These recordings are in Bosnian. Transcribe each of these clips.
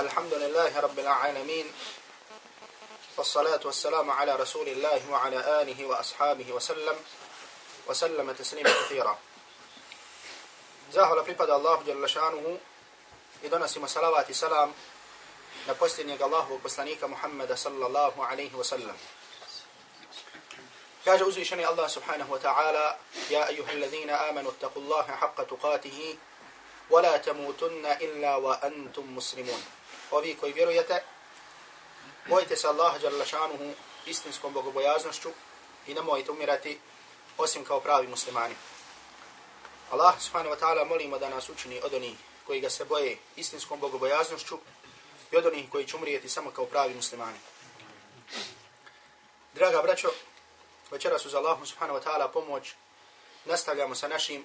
الحمد لله رب العالمين والصلاة والسلام على رسول الله وعلى آله وأصحابه وسلم وسلم تسليم كثيرا. زاهل فيبدا الله جل شانه إذا اسم صلوات سلام نبوستن الله وبسانيك محمد صلى الله عليه وسلم كاج أزيشني الله سبحانه وتعالى يا أيها الذين آمنوا اتقوا الله حق تقاته ولا تموتن إلا وأنتم مسلمون Ovi koji vjerujete, bojite se Allaha Đalešanuhu istinskom bogobojaznošću i nemojte umirati osim kao pravi muslimani. Allah subhanahu wa ta'ala molimo da nas učini od onih koji ga se boje istinskom bogobojaznošću i od onih koji će umrijeti samo kao pravi muslimani. Draga braćo, večeras uz Allahu subhanahu wa ta'ala pomoć nastavljamo sa našim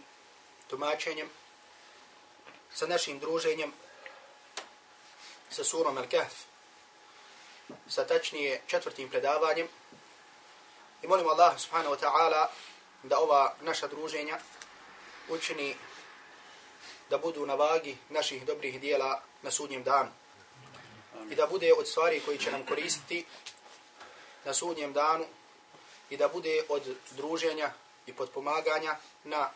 tumačenjem, sa našim druženjem, sa surom Al-Kahf, sa tačnije četvrtim predavanjem. I molimo Allah subhanahu wa ta'ala da ova naša druženja učini da budu na vagi naših dobrih dijela na sudnjem danu. I da bude od stvari koji će nam koristiti na sudnjem danu i da bude od druženja i podpomaganja na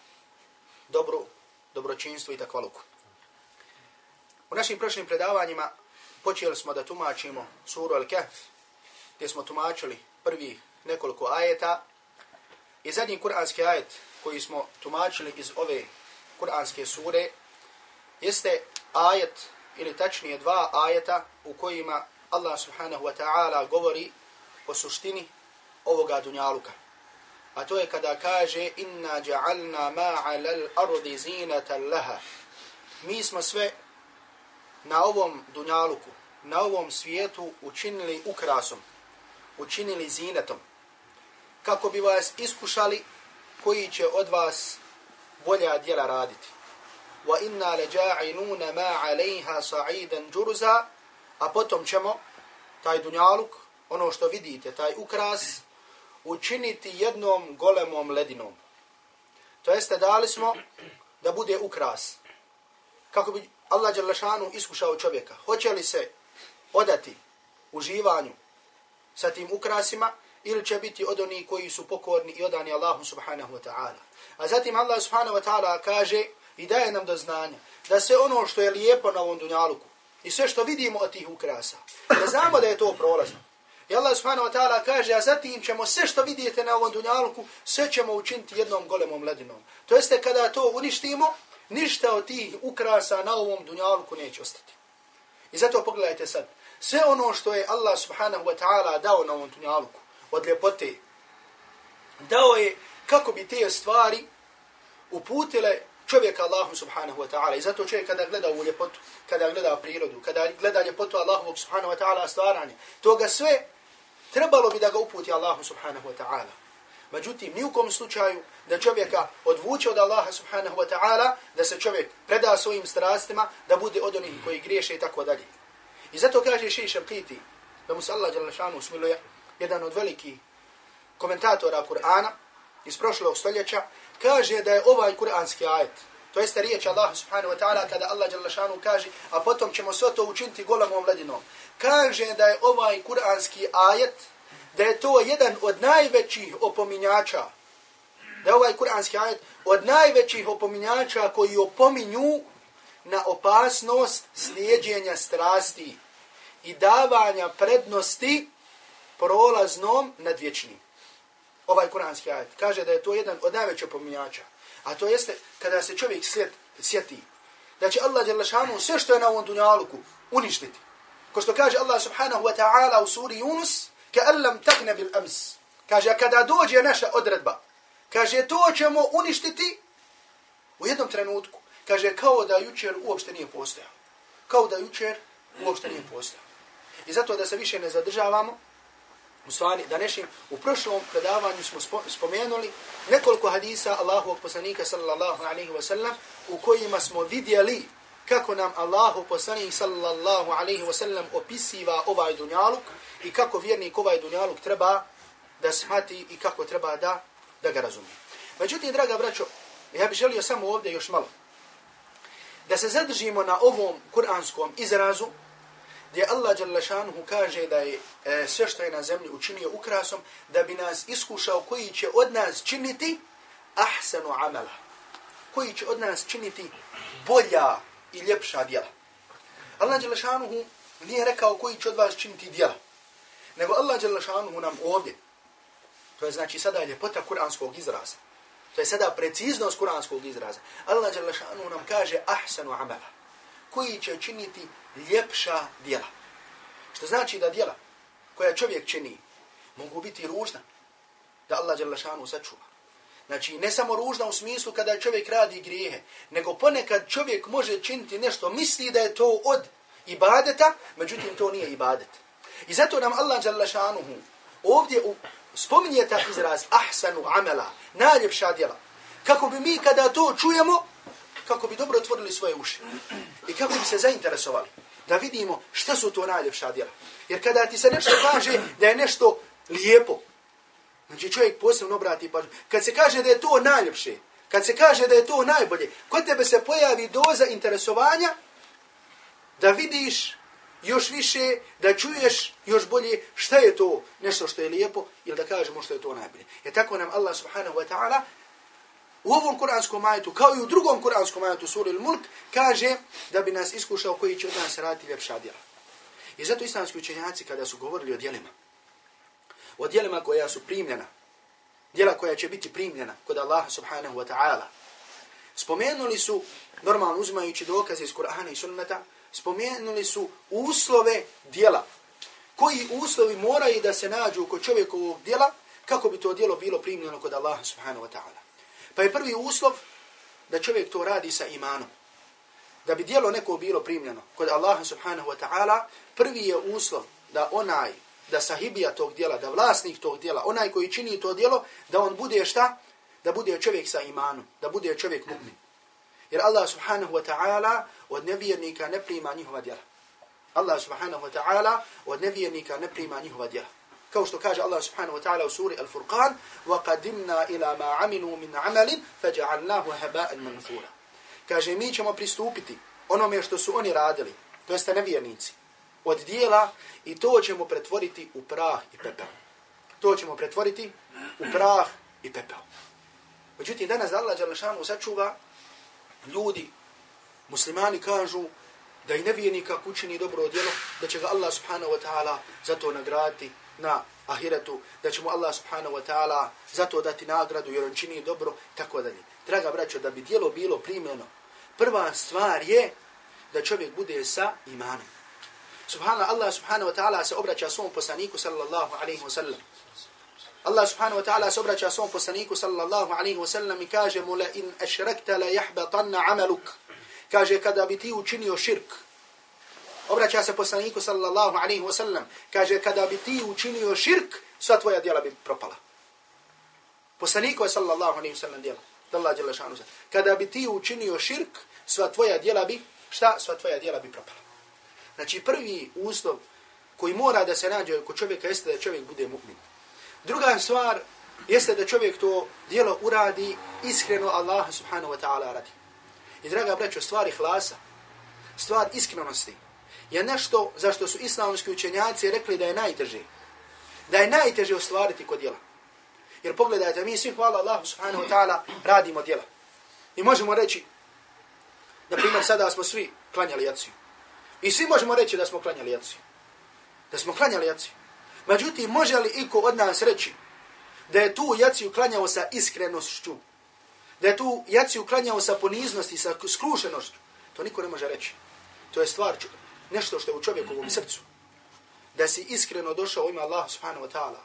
dobru, dobročinstvo i takvaluku. U našim prošlim predavanjima počeli smo da tumačimo suru Al-Kahf, gdje smo tumačili prvi nekoliko ajeta i zadnji kuranski ajet koji smo tumačili iz ove kuranske sure jeste ajet ili tačnije dva ajeta u kojima Allah subhanahu wa ta'ala govori o suštini ovoga dunjaluka. A to je kada kaže inna ja'alna ma'ala al-ardi zinatan laha. Mi smo sve na ovom dunjaluku, na ovom svijetu učinili ukrasom, učinili zinetom. Kako bi vas iskušali koji će od vas bolja djela raditi. Wa inna laja'inuna ma 'alayha sa'idan jurza, a potom ćemo taj dunjaluk, ono što vidite, taj ukras, učiniti jednom golemom ledinom. To jeste, dali smo da bude ukras. Kako bi Allah Đalešanu iskušao čovjeka. Hoće li se odati uživanju sa tim ukrasima ili će biti od onih koji su pokorni i odani Allahu subhanahu wa ta'ala. A zatim Allah subhanahu wa ta'ala kaže i daje nam do znanja da se ono što je lijepo na ovom dunjaluku i sve što vidimo od tih ukrasa, da znamo da je to prolazno. I Allah subhanahu wa ta'ala kaže, a zatim ćemo sve što vidite na ovom dunjaluku, sve ćemo učiniti jednom golemom ledinom. To jeste kada to uništimo, ništa od tih ukrasa na ovom dunjaluku neće ostati. I zato pogledajte sad, sve ono što je Allah subhanahu wa ta'ala dao na ovom dunjaluku, od ljepote, dao je kako bi te stvari uputile čovjeka Allahu subhanahu wa ta'ala. I zato čovjek kada gleda u ljepotu, kada gleda prirodu, kada gleda ljepotu Allahu subhanahu wa ta'ala stvaranje, toga sve trebalo bi da ga uputi Allahu subhanahu wa ta'ala. Međutim, ni u kom slučaju da čovjeka odvuče od Allaha subhanahu wa ta'ala, da se čovjek preda svojim strastima, da bude od onih koji griješe i tako dalje. I zato kaže Šešem Kiti, da mu se Allah jala smiluje, jedan od velikih komentatora Kur'ana iz prošlog stoljeća, kaže da je ovaj kur'anski ajet, to jeste riječ Allah subhanahu wa ta'ala kada Allah jalla kaže, a potom ćemo sve to učiniti golemom ledinom. Kaže da je ovaj kur'anski ajet, da je to jedan od najvećih opominjača, da je ovaj kur'anski ajet od najvećih opominjača koji opominju na opasnost slijedjenja strasti i davanja prednosti prolaznom nad vječnim. Ovaj kuranski ajet kaže da je to jedan od najvećih opominjača. A to jeste kada se čovjek sjet, sjeti da će Allah Đelešanu sve što je na ovom dunjaluku uništiti. Ko što kaže Allah subhanahu wa ta'ala u suri Yunus, ka allam takne bil ams. Kaže, a kada dođe naša odredba, kaže, to ćemo uništiti u jednom trenutku. Kaže, kao da jučer uopšte nije postojao. Kao da jučer uopšte nije postojao. I zato da se više ne zadržavamo, u stvari, da nešim, u prošlom predavanju smo spomenuli nekoliko hadisa Allahovog poslanika sallallahu alaihi wa sallam u kojima smo vidjeli kako nam Allahu poslanik sallallahu alaihi wasallam opisiva ovaj dunjaluk i kako vjernik ovaj dunjaluk treba da smati i kako treba da, da ga razumije. Međutim, draga braćo, ja bih želio samo ovdje još malo da se zadržimo na ovom kuranskom izrazu gdje Allah Đalešanuhu kaže da je e, sve što je na zemlji učinio ukrasom, da bi nas iskušao koji će od nas činiti ahsanu amala. Koji će od nas činiti bolja i ljepša djela. Allah Đelešanuhu nije rekao koji će od vas činiti djela. Nego Allah Đelešanuhu nam ovdje, to je znači sada ljepota kuranskog izraza, to je sada preciznost kuranskog izraza, Allah Đelešanuhu nam kaže ahsanu amala. Koji će činiti ljepša djela. Što znači da djela koja čovjek čini mogu biti ružna, da Allah Đelešanuhu sačuva. Znači, ne samo ružna u smislu kada čovjek radi grijehe, nego ponekad čovjek može činiti nešto, misli da je to od ibadeta, međutim to nije ibadet. I zato nam Allah Đalašanuhu ovdje u, spominje ta izraz ahsanu amela, najljepša djela. Kako bi mi kada to čujemo, kako bi dobro otvorili svoje uši i kako bi se zainteresovali da vidimo šta su to najljepša djela. Jer kada ti se nešto kaže da je nešto lijepo, znači čovjek posebno obrati pažnju. Kad se kaže da je to najljepše, kad se kaže da je to najbolje, kod tebe se pojavi doza interesovanja da vidiš još više, da čuješ još bolje šta je to nešto što je lijepo ili da kažemo što je to najbolje. Jer tako nam Allah subhanahu wa ta'ala u ovom kuranskom ajetu, kao i u drugom kuranskom ajetu suri Al-Mulk, kaže da bi nas iskušao koji će od nas raditi ljepša djela. I zato islamski učenjaci kada su govorili o djelima, o djelima koja su primljena, djela koja će biti primljena kod Allaha subhanahu wa ta'ala, spomenuli su, normalno uzimajući dokaze iz Kur'ana i sunnata, spomenuli su uslove djela. Koji uslovi moraju da se nađu kod čovjekovog djela, kako bi to djelo bilo primljeno kod Allaha subhanahu wa ta'ala. Pa je prvi uslov da čovjek to radi sa imanom. Da bi dijelo neko bilo primljeno kod Allaha subhanahu wa ta'ala, prvi je uslov da onaj, da sahibija tog dijela, da vlasnik tog dijela, onaj koji čini to dijelo, da on bude šta? Da bude čovjek sa imanom, da bude čovjek mu'min. Jer Allah subhanahu wa ta'ala od nevjernika ne prima njihova djela. Allah subhanahu wa ta'ala od nevjernika ne prima njihova djela. kao što kaže Allah subhanahu wa ta'ala u suri Al-Furqan وَقَدِمْنَا إِلَى مَا عَمِنُوا مِنْ عَمَلٍ فَجَعَلْنَاهُ هَبَاءً مَنْثُورًا kaže mi ćemo pristupiti onome što su oni radili to jeste nevjernici od dijela i to ćemo pretvoriti u prah i pepel to ćemo pretvoriti u prah i pepel međutim danas Allah Đalešanu sačuva ljudi muslimani kažu da i nevijenika učini dobro djelo, da će ga Allah subhanahu wa ta'ala zato nagraditi na ahiretu, da će mu Allah subhanahu wa ta'ala zato dati nagradu jer on čini dobro, tako dalje. Draga braćo, da bi djelo bilo primjeno, prva stvar je da čovjek bude sa imanom. Subhana Allah subhanahu wa ta'ala se obraća svom poslaniku sallallahu alaihi wa sallam. Allah subhanahu wa ta'ala se obraća svom poslaniku sallallahu alaihi wa sallam i kaže mu la in ašrakta la jahbatanna amaluk. Kaže kada bi ti učinio širk, obraća se poslaniku sallallahu alaihi wa sallam, kaže kada bi ti učinio širk, sva tvoja djela bi propala. Poslaniku je sallallahu alaihi wa sallam djela. Allah djela šanu. Kada bi ti učinio širk, sva tvoja djela bi, šta? Sva tvoja djela bi propala. Znači prvi uslov koji mora da se nađe kod čovjeka jeste da čovjek bude mu'min. Druga stvar jeste da čovjek to djelo uradi iskreno Allah subhanahu wa ta'ala radi. I draga braćo, stvari ihlasa, stvar iskrenosti, je nešto zašto su islamski učenjaci rekli da je najteže. Da je najteže ostvariti kod djela. Jer pogledajte, mi svi hvala Allahu subhanahu wa ta'ala radimo djela. I možemo reći, na primjer, sada smo svi klanjali jaciju. I svi možemo reći da smo klanjali jaci. Da smo klanjali jaci. Međutim, može li iko od nas reći da je tu jaciju klanjao sa iskrenošću? Da je tu jaciju klanjao sa poniznosti, sa skrušenošću? To niko ne može reći. To je stvar nešto što je u čovjekovom srcu. Da si iskreno došao u ime Allah subhanahu wa ta'ala.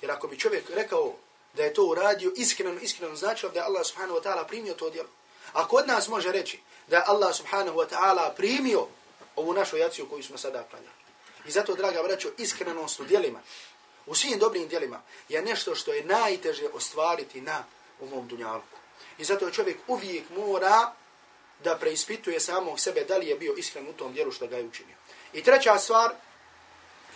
Jer ako bi čovjek rekao da je to uradio iskreno, iskreno značilo da je Allah subhanahu wa ta'ala primio to djelo. Ako od nas može reći da je Allah subhanahu wa ta'ala primio ovu našu jaciju koju smo sada klanjali. I zato, draga braćo, iskrenost u djelima, u svim dobrim djelima, je nešto što je najteže ostvariti na ovom dunjalku. I zato čovjek uvijek mora da preispituje samog sebe da li je bio iskren u tom dijelu što ga je učinio. I treća stvar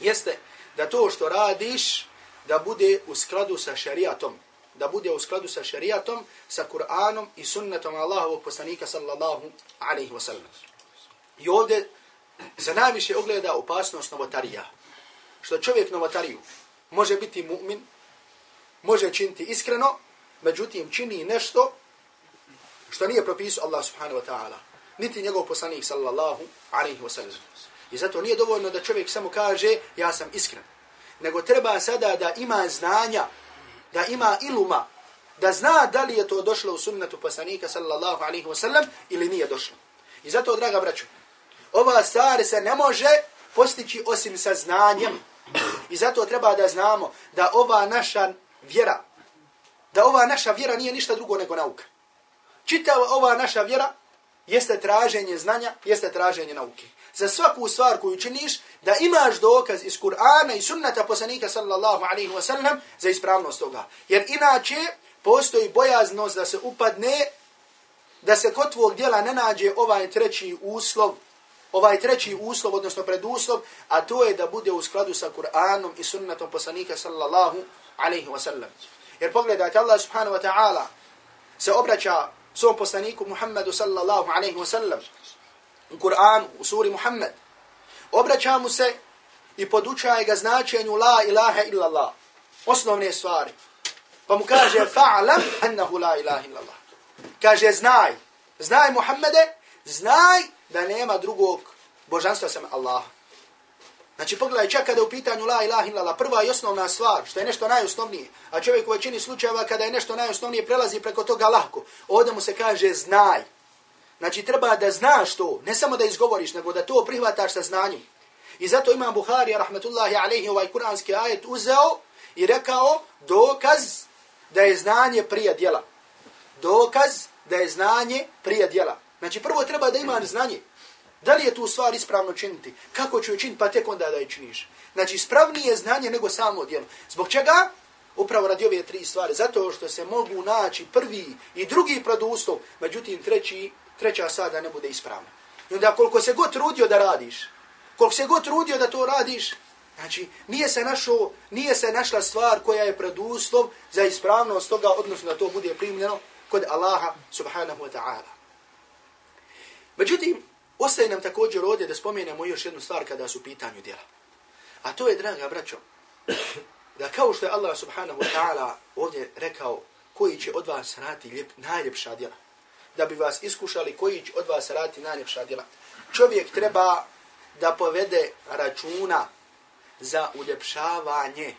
jeste da to što radiš da bude u skladu sa šarijatom. Da bude u skladu sa šarijatom, sa Kur'anom i sunnetom Allahovog poslanika sallallahu alaihi wa sallam. I ovdje se najviše ogleda opasnost novotarija. Što čovjek novotariju može biti mu'min, može činiti iskreno, međutim čini nešto što nije propisao Allah subhanahu wa ta'ala, niti njegov poslanik sallallahu alaihi wa sallam. I zato nije dovoljno da čovjek samo kaže ja sam iskren, nego treba sada da ima znanja, da ima iluma, da zna da li je to došlo u sunnetu poslanika sallallahu alaihi wa sallam ili nije došlo. I zato, draga braćo, ova stvar se ne može postići osim sa znanjem. I zato treba da znamo da ova naša vjera, da ova naša vjera nije ništa drugo nego nauka. Čitava ova naša vjera jeste traženje znanja, jeste traženje nauke. Za svaku stvar koju činiš, da imaš dokaz iz Kur'ana i sunnata poslanika sallallahu alaihi wa sallam za ispravnost toga. Jer inače postoji bojaznost da se upadne, da se kod tvog djela ne nađe ovaj treći uslov, ovaj treći uslov, odnosno preduslov, a to je da bude u skladu sa Kur'anom i sunnatom poslanika sallallahu alaihi wa sallam. Jer pogledajte, Allah subhanahu wa ta'ala se obraća svom poslaniku Muhammedu sallallahu alaihi wa sallam u Kur'anu, u suri Muhammed. Obraća mu se i podučaje ga značenju la ilaha illallah. Osnovne stvari. Pa mu kaže fa'lam annahu la ilaha illallah. Kaže znaj, znaj Muhammede, znaj da nema drugog božanstva sam Allah. Znači pogledaj čak kada je u pitanju la ilaha illallah, prva i osnovna stvar, što je nešto najosnovnije, a čovjek u većini slučajeva kada je nešto najosnovnije prelazi preko toga lahko, ovdje mu se kaže znaj. Znači treba da znaš to, ne samo da izgovoriš, nego da to prihvataš sa znanjem. I zato imam Buhari, rahmetullahi alaihi, ovaj kuranski ajet uzeo i rekao dokaz da je znanje prije djela. Dokaz da je znanje prije djela. Znači prvo treba da imaš znanje. Da li je tu stvar ispravno činiti? Kako ću učiniti pa tek onda da je činiš? Znači ispravnije znanje nego samo djelo. Zbog čega? Upravo radi ove tri stvari. Zato što se mogu naći prvi i drugi produstov, međutim treći, treća sada ne bude ispravna. I onda koliko se god trudio da radiš, koliko se god trudio da to radiš, znači nije se, našo, nije se našla stvar koja je preduslov za ispravnost toga, odnosno da to bude primljeno kod Allaha subhanahu wa ta'ala. Međutim, Ostaje nam također ovdje da spomenemo još jednu stvar kada su pitanju djela. A to je, draga braćo, da kao što je Allah subhanahu wa ta'ala ovdje rekao koji će od vas raditi lijep, najljepša djela, da bi vas iskušali koji će od vas raditi najljepša djela, čovjek treba da povede računa za uljepšavanje.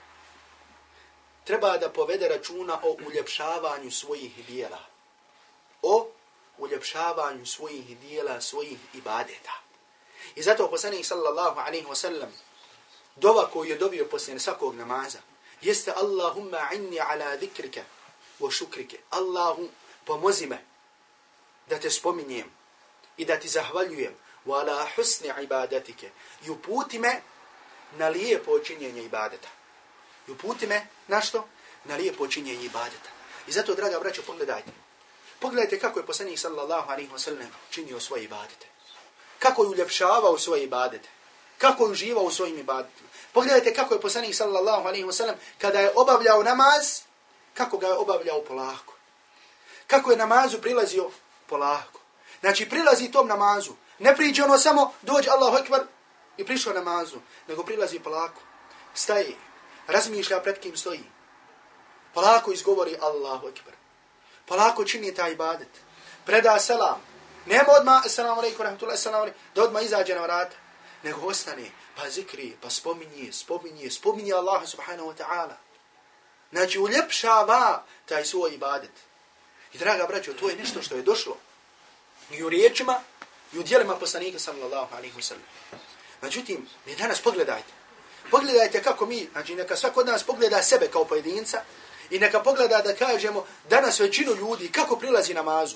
Treba da povede računa o uljepšavanju svojih djela. O uljepšavanju svojih dijela, svojih ibadeta. I zato poslanik sallallahu alaihi wa sallam, dova koju je dobio poslije svakog namaza, jeste Allahumma inni ala zikrike wa šukrike. Allahu, pomozi me da te spominjem i da ti zahvaljujem wa ala husni ibadatike i uputi me na lijepo činjenje ibadeta. I uputi me na što? Na lijepo činjenje ibadeta. I zato, draga braćo, pogledajte. Pogledajte kako je poslanik sallallahu alaihi wa sallam činio svoje ibadete. Kako je uljepšavao svoje ibadete. Kako je uživao u svojim ibadetima. Pogledajte kako je poslanik sallallahu alaihi wa sallam kada je obavljao namaz, kako ga je obavljao polako. Kako je namazu prilazio polako. Znači prilazi tom namazu. Ne priđe ono samo dođe Allahu ekvar i prišao namazu. Nego prilazi polako. Staje. Razmišlja pred kim stoji. Polako izgovori Allahu ekvar Pa polako čini taj ibadet. Preda selam. Nema odmah, assalamu alaikum, rahmatullahi, assalamu alaikum, da odmah izađe na vrata. Nego ostane, pa zikri, pa spominje, spominje, spominje Allaha subhanahu wa ta'ala. Znači, uljepšava taj svoj ibadet. I draga braćo, to je nešto što je došlo. I u riječima, i u dijelima poslanika sallallahu alaihi wa sallam. Međutim, mi danas pogledajte. Pogledajte kako mi, znači neka svak od nas pogleda sebe kao pojedinca, I neka pogleda da kažemo danas većinu ljudi kako prilazi namazu.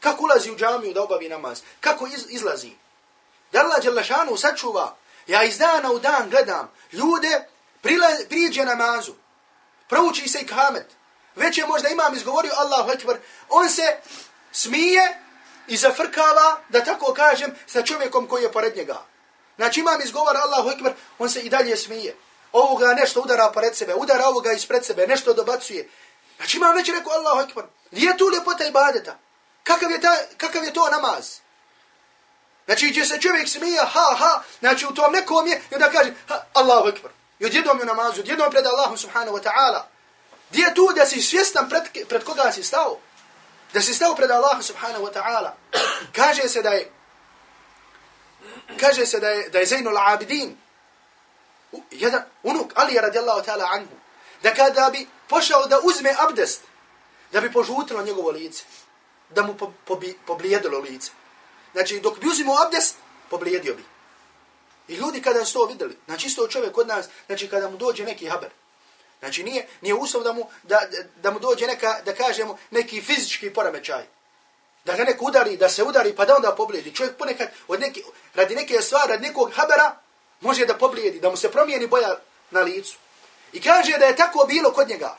Kako ulazi u džamiju da obavi namaz. Kako iz, izlazi. Da Allah Đelešanu sačuva. Ja iz dana u dan gledam ljude prila, priđe namazu. Prouči se i kamet. Već je možda imam izgovorio Allahu Ekber. On se smije i zafrkava, da tako kažem, sa čovjekom koji je pored njega. Znači imam izgovor Allahu Ekber, on se i dalje smije ovoga nešto udara pored sebe, udara ovoga ispred sebe, nešto dobacuje. Znači imam već rekao Allahu Ekber, gdje je tu ljepota ibadeta? Kakav je, ta, kakav je to namaz? Znači, gdje se čovjek smije, ha, ha, znači u tom nekom je, i onda kaže, ha, Allahu ekber. I odjednom je namazu, odjednom pred Allahom subhanahu wa ta'ala. Gdje je tu da si svjestan pred, pred koga si stao? Da si stao pred Allahom subhanahu wa ta'ala. Kaže se da je, kaže se da je, da je Zainul Abidin, jedan unuk Ali radijallahu ta'ala anhu, da kada bi pošao da uzme abdest, da bi požutilo njegovo lice, da mu po, po, poblijedilo lice. Znači, dok bi uzimo abdest, poblijedio bi. I ljudi kada su to videli, znači isto čovjek od nas, znači kada mu dođe neki haber, znači nije, nije uslov da mu, da, da mu dođe neka, da kažemo, neki fizički poremećaj. Da ga neko udari, da se udari, pa da onda poblijedi. Čovjek ponekad, od neki, radi neke stvari, radi nekog habera, može da poblijedi, da mu se promijeni boja na licu. I kaže da je tako bilo kod njega.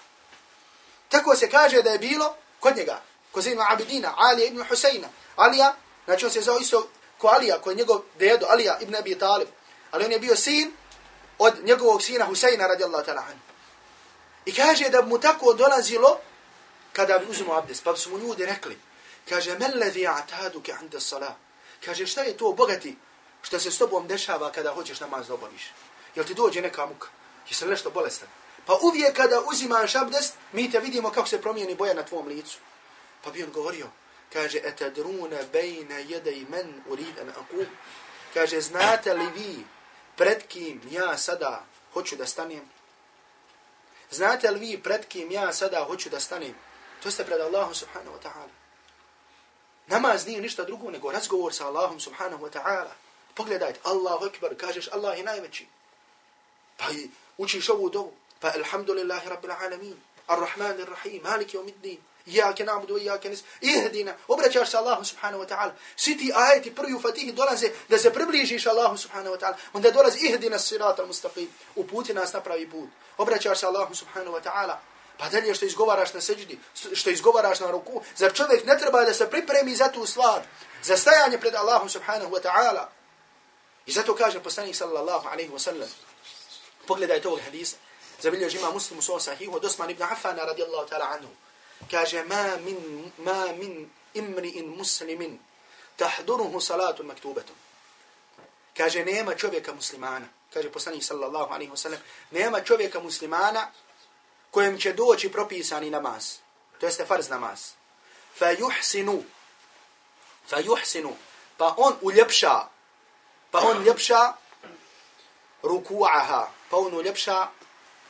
Tako se kaže da je bilo kod njega. Kod Zinu Abidina, Alija ibn Husayna. Alija, znači on se zao isto ko Alija, ko je njegov dedo, Alija ibn Abi Talib. Ali on je bio sin od njegovog sina Husayna radijallahu ta'ala anhu. I kaže da mu tako dolazilo kada bi uzimo abdest. Pa su mu ljudi rekli, kaže, men levi a'taduke ande salah. Kaže, šta je to bogati što se s tobom dešava kada hoćeš namaz da obaviš? Jel ti dođe neka muka? Jesi li nešto bolestan? Pa uvijek kada uzimaš abdest, mi te vidimo kako se promijeni boja na tvom licu. Pa bi on govorio, kaže, etadruna bejna jedej men urid an akum. Kaže, znate li vi pred kim ja sada hoću da stanem? Znate li vi pred kim ja sada hoću da stanem? To ste pred Allahom subhanahu wa ta'ala. Namaz nije ništa drugo nego razgovor sa Allahom subhanahu wa ta'ala. Pogledajte, Allahu akbar, kažeš Allah je najveći. Pa učiš ovu dovu. Pa alhamdulillahi rabbil alamin. Ar-Rahman ar-Rahim, Malik yawm ad-din. Iyaka na'budu iyake nasta'in. Ihdina. Obraćaš se Allahu subhanahu wa ta'ala. Svi ti ajeti prvi u Fatihi dolaze da se približiš Allahu subhanahu wa ta'ala. Onda dolazi ihdina sirata mustaqim. Uputi nas na pravi put. Obraćaš se Allahu subhanahu wa ta'ala. Pa dalje što izgovaraš na seđdi, što izgovaraš na ruku, zar čovjek ne treba da se pripremi za tu stvar, za stajanje pred Allahom subhanahu wa ta'ala. I zato kaže poslanik sallallahu alaihi wa sallam, pogledajte ovog hadisa, zabilio žima muslim u svom sahihu, od Osman ibn Affan radijallahu ta'ala anhu, kaže, ma min, ma min imri'in muslimin, tahduruhu salatu maktubetom. Kaže, nema čovjeka muslimana, kaže poslanik sallallahu alaihi wa sallam, nema čovjeka muslimana kojem će doći propisani namaz, to jeste farz namaz, fa yuhsinu, fa yuhsinu, pa on uljepša, pa on ljepša ruku'aha, pa on uljepša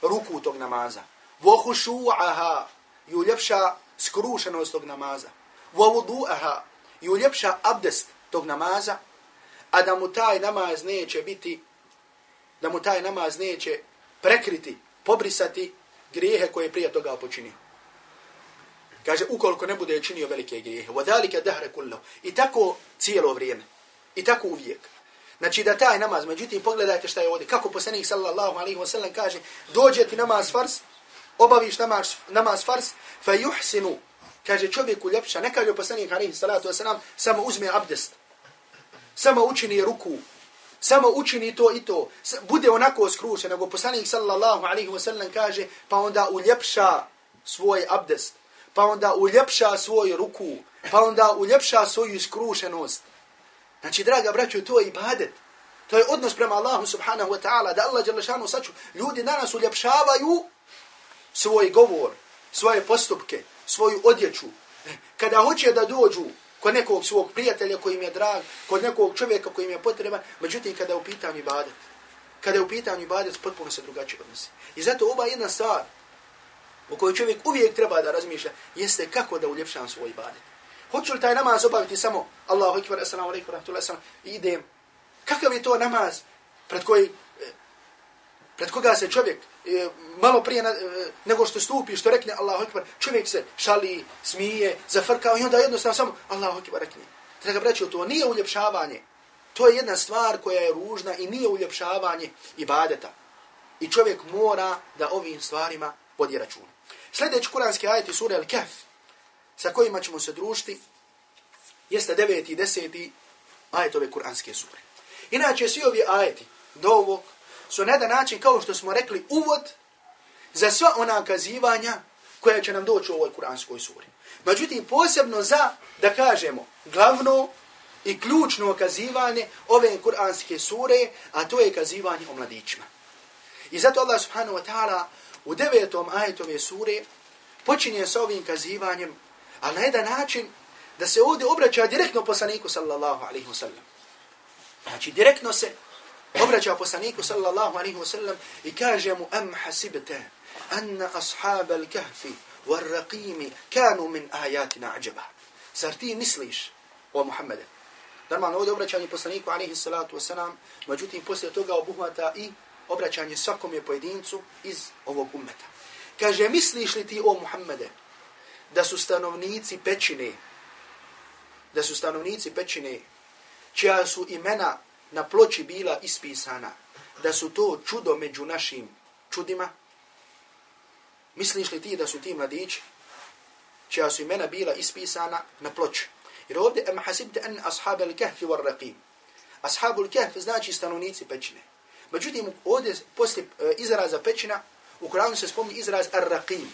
ruku tog namaza, Wa khushu'aha, i uljepša skrušenost tog namaza, Wa wudu'aha, i uljepša abdest tog namaza, a da mu taj namaz neće biti, da mu taj namaz neće prekriti, pobrisati grijehe koje prije toga počinio. Kaže, ukoliko ne bude činio velike grijehe. Vodalike dahre kullo. I tako cijelo vrijeme. I tako uvijek. Znači da taj namaz, međutim, pogledajte šta je ovdje. Kako poslanik sallallahu alaihi wa sallam kaže, dođe ti namaz fars, obaviš namaz, namaz fars, fa juhsinu, Kaže čovjeku ljepša, Ne kaže poslanik alaihi salatu wa sallam, samo uzme abdest. Samo učini ruku samo učini to i to, bude onako skrušen, nego poslanik sallallahu alaihi wa sallam kaže, pa onda uljepša svoj abdest, pa onda uljepša svoj ruku, pa onda uljepša svoju skrušenost. Znači, draga braćo, to je ibadet. To je odnos prema Allahu subhanahu wa ta'ala, da Allah šanu saču, ljudi danas uljepšavaju svoj govor, svoje postupke, svoju odjeću. Kada hoće da dođu kod nekog svog prijatelja koji im je drag, kod nekog čovjeka koji im je potreban, međutim kada je u pitanju ibadet, kada je u pitanju ibadet, potpuno se drugačije odnosi. I zato ova jedna stvar o kojoj čovjek uvijek treba da razmišlja, jeste kako da uljepšam svoj ibadet. Hoću li taj namaz obaviti samo Allahu ekber, assalamu alaikum, rahmatullahi sallam, i idem. Kakav je to namaz pred koji eh, pred koga se čovjek eh, malo prije na, eh, nego što stupi, što rekne Allahu Ekber, čovjek se šali, smije, zafrkao i onda jednostavno samo Allahu Ekber rekne. Treba braći, to nije uljepšavanje. To je jedna stvar koja je ružna i nije uljepšavanje ibadeta. I čovjek mora da ovim stvarima vodi račun. Sljedeći kuranski ajet iz sura Al-Kahf, sa kojima ćemo se družiti, jeste 9. i 10. ajetove kuranske sure. Inače, svi ovi ajeti do ovog su na jedan način, kao što smo rekli, uvod za sva ona kazivanja koja će nam doći u ovoj kuranskoj suri. Međutim, posebno za, da kažemo, glavno i ključno kazivanje ove kuranske sure, a to je kazivanje o mladićima. I zato Allah subhanahu wa ta'ala u devetom ajetove sure počinje sa ovim kazivanjem, ali na jedan način da se ovdje obraća direktno poslaniku sallallahu alaihi wa sallam. Znači direktno se obraća poslaniku sallallahu alaihi wa sallam i kaže mu am hasibte anna ashab al-kahfi wal-raqimi kanu min ajatina ađaba. Zar ti misliš o Muhammede? Normalno ovdje obraćanje poslaniku alaihi salatu wasalam, međutim poslije toga obuhvata i obraćanje svakom je pojedincu iz ovog ummeta. Kaže, misliš li ti o Muhammede da su stanovnici pećine, da su stanovnici pećine, čija su imena na ploči bila ispisana, da su to čudo među našim čudima? Misliš li ti da su ti mladići, čija su imena bila ispisana na ploči? Jer ovdje, em hasibte en ashab al kahfi war raqim. Ashab al-kahfi znači stanovnici pećine. Međutim, ovdje poslije e, izraza pećina, u Kur'anu se spomni izraz ar-raqim.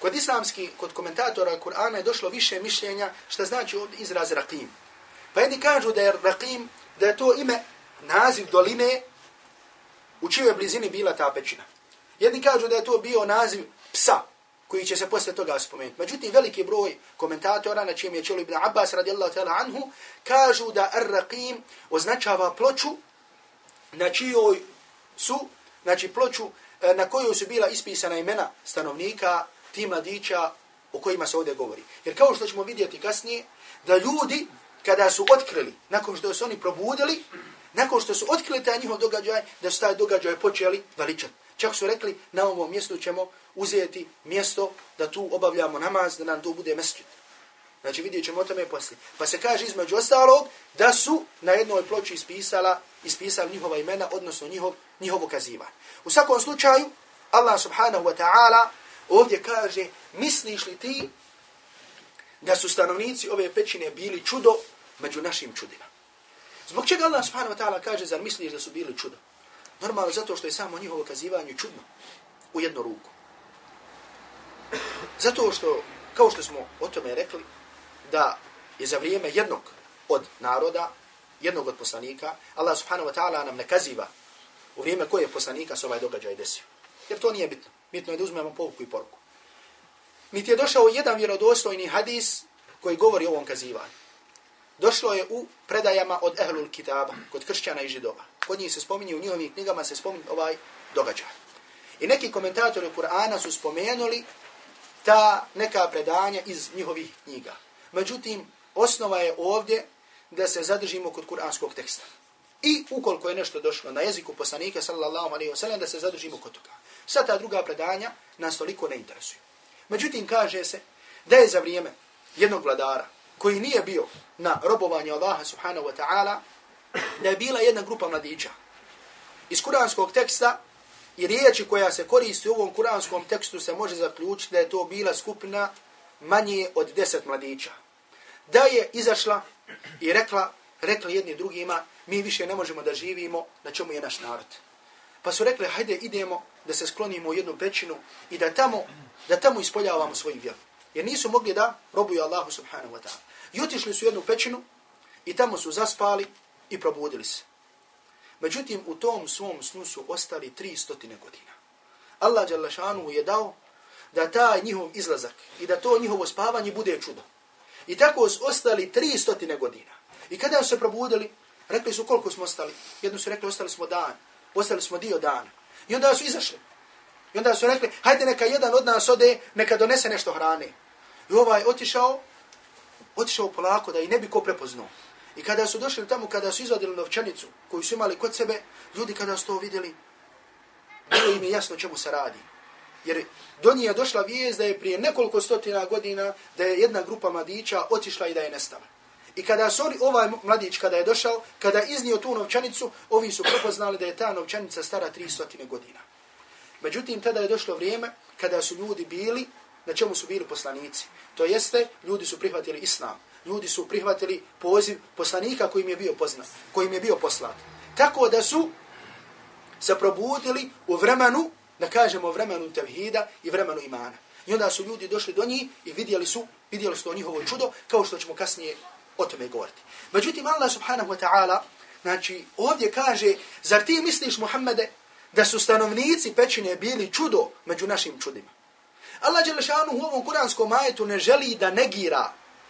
Kod islamski, kod komentatora Kur'ana je došlo više mišljenja što znači ovdje izraz raqim. Pa jedni kažu da je raqim, da je to ime, naziv doline u čijoj blizini bila ta pećina. Jedni kažu da je to bio naziv psa, koji će se posle toga spomenuti. Međutim, veliki broj komentatora, na čijem je čelo Ibn Abbas radijallahu ta'ala anhu, kažu da ar-raqim označava ploču na čijoj su, znači ploču eh, na kojoj su bila ispisana imena stanovnika, ti mladića o kojima se ovdje govori. Jer kao što ćemo vidjeti kasnije, da ljudi kada su otkrili, nakon što su oni probudili, nakon što su otkrili taj njihov događaj, da su taj događaj počeli veličati. Čak su rekli, na ovom mjestu ćemo uzeti mjesto da tu obavljamo namaz, da nam tu bude mesčit. Znači vidjet ćemo o tome poslije. Pa se kaže između ostalog da su na jednoj ploči ispisala, ispisali njihova imena, odnosno njihov, njihov ukazivan. U svakom slučaju, Allah subhanahu wa ta'ala ovdje kaže, misliš li ti da su stanovnici ove pećine bili čudo među našim čudima? Zbog čega Allah subhanahu wa ta'ala kaže, zar misliš da su bili čudo? Normalno zato što je samo njihovo kazivanje čudno u jednu ruku. Zato što, kao što smo o tome rekli, da je za vrijeme jednog od naroda, jednog od poslanika, Allah subhanahu wa ta'ala nam ne kaziva u vrijeme koje poslanika se ovaj događaj desio. Jer to nije bitno. Bitno je da uzmemo povuku i poruku. Niti je došao jedan vjerodostojni hadis koji govori o ovom kazivanju. Došlo je u predajama od ehlul kitaba, kod kršćana i židova. Kod njih se spominje, u njihovim knjigama se spominje ovaj događaj. I neki komentatori Kur'ana su spomenuli ta neka predanja iz njihovih knjiga. Međutim, osnova je ovdje da se zadržimo kod kuranskog teksta. I ukoliko je nešto došlo na jeziku poslanika, sallallahu alaihi wa sallam, da se zadržimo kod toga. Sad ta druga predanja nas toliko ne interesuju. Međutim, kaže se da je za vrijeme jednog vladara koji nije bio na robovanju Allaha subhanahu wa ta'ala, da je bila jedna grupa mladića. Iz kuranskog teksta i riječi koja se koristi u ovom kuranskom tekstu se može zaključiti da je to bila skupina manje od deset mladića. Da je izašla i rekla, rekla jedni drugima, mi više ne možemo da živimo, na čemu je naš narod. Pa su rekli, hajde idemo da se sklonimo u jednu pećinu i da tamo, da tamo ispoljavamo svoj vjer. Jer nisu mogli da robuju Allahu subhanahu wa ta'ala. I otišli su u jednu pećinu i tamo su zaspali i probudili se. Međutim, u tom svom snu su ostali tri stotine godina. Allah Đalašanu je dao da taj njihov izlazak i da to njihovo spavanje bude čudo. I tako su ostali tri stotine godina. I kada su se probudili, rekli su koliko smo ostali. Jedno su rekli, ostali smo dan. Ostali smo dio dana. I onda su izašli. I onda su rekli, hajde neka jedan od nas ode, neka donese nešto hrane. I ovaj otišao, otišao polako da i ne bi ko prepoznao. I kada su došli tamo, kada su izvadili novčanicu koju su imali kod sebe, ljudi kada su to vidjeli, bilo im je jasno čemu se radi. Jer do nije došla vijest da je prije nekoliko stotina godina da je jedna grupa mladića otišla i da je nestala. I kada su oni, ovaj mladić kada je došao, kada je iznio tu novčanicu, ovi su prepoznali da je ta novčanica stara 300 godina. Međutim, tada je došlo vrijeme kada su ljudi bili, na čemu su bili poslanici. To jeste, ljudi su prihvatili islam. Ljudi su prihvatili poziv poslanika kojim je bio poznat, kojim je bio poslat. Tako da su se probudili u vremenu da kažemo vremenu tevhida i vremenu imana. I onda su ljudi došli do njih i vidjeli su, vidjeli su to njihovo čudo, kao što ćemo kasnije o tome govoriti. Međutim, Allah subhanahu wa ta'ala, znači, ovdje kaže, zar ti misliš, Muhammede, da su stanovnici pećine bili čudo među našim čudima? Allah Đelešanu u ovom kuranskom majetu ne želi da negira